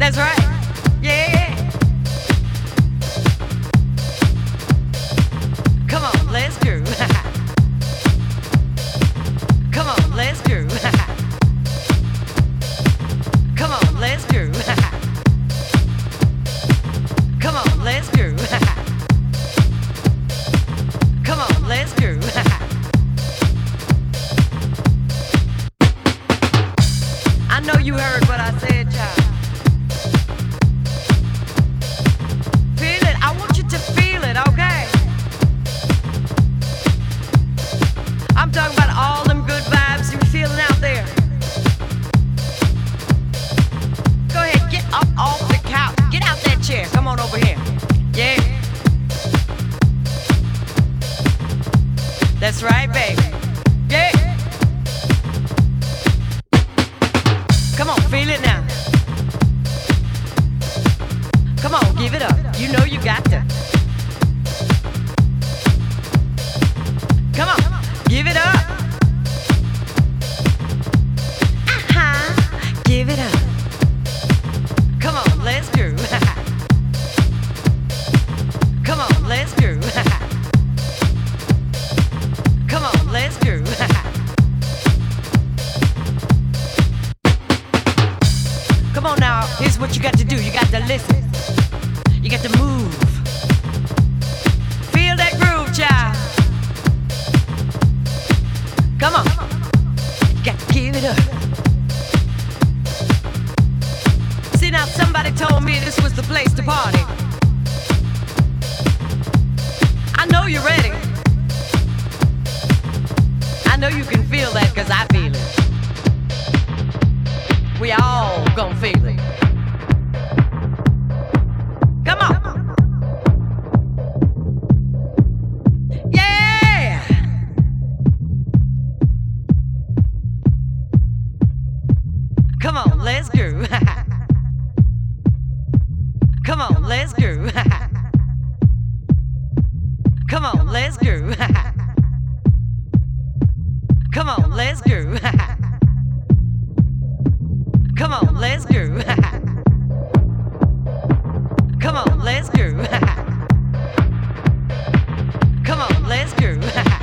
That's right. Come on now, here's what you got to do. You got to listen. You got to move. Feel that groove, child. Come on. let's groove. Come on, let's groove. Come on, let's groove. Come on, let's groove. Come on, let's groove. Come on, let's groove. Come on, let's groove.